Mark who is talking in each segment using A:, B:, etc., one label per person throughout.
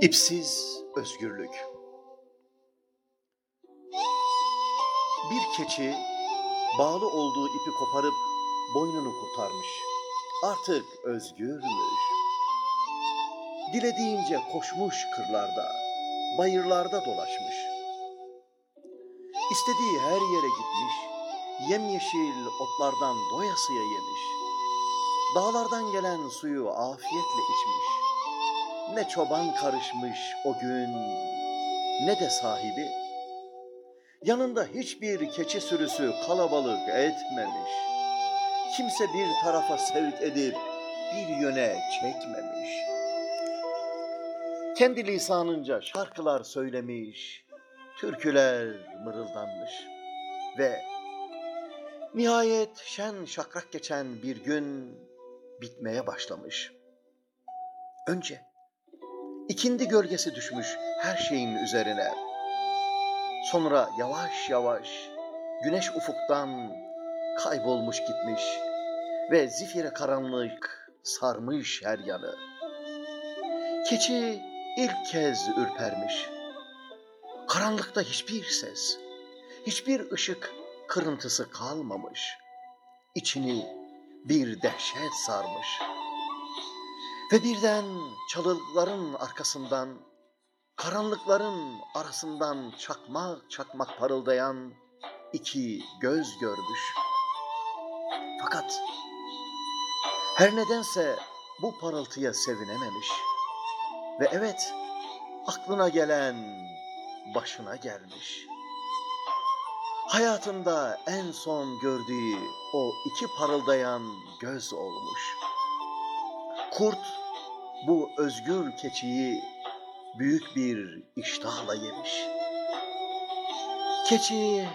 A: İpsiz özgürlük. Bir keçi bağlı olduğu ipi koparıp boynunu kurtarmış. Artık özgürmüş. Dilediğince koşmuş kırlarda, bayırlarda dolaşmış. İstediği her yere gitmiş, yemyeşil otlardan doyasıya yemiş. Dağlardan gelen suyu afiyetle içmiş. Ne çoban karışmış o gün, ne de sahibi. Yanında hiçbir keçi sürüsü kalabalık etmemiş. Kimse bir tarafa sevk edip bir yöne çekmemiş. Kendi lisanınca şarkılar söylemiş, türküler mırıldanmış ve nihayet şen şakrak geçen bir gün bitmeye başlamış. Önce ikindi gölgesi düşmüş her şeyin üzerine. Sonra yavaş yavaş güneş ufuktan kaybolmuş gitmiş ve zifire karanlık sarmış her yanı. Keçi ilk kez ürpermiş. Karanlıkta hiçbir ses, hiçbir ışık kırıntısı kalmamış. İçini bir dehşet sarmış. Ve birden çalılıkların arkasından, karanlıkların arasından çakmak çakmak parıldayan iki göz görmüş. Fakat her nedense bu parıltıya sevinememiş. Ve evet, aklına gelen başına gelmiş hayatında en son gördüğü o iki parıldayan göz olmuş. Kurt bu özgür keçiyi büyük bir iştahla yemiş. Keçi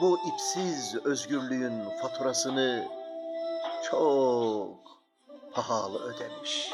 A: bu ipsiz özgürlüğün faturasını çok pahalı ödemiş.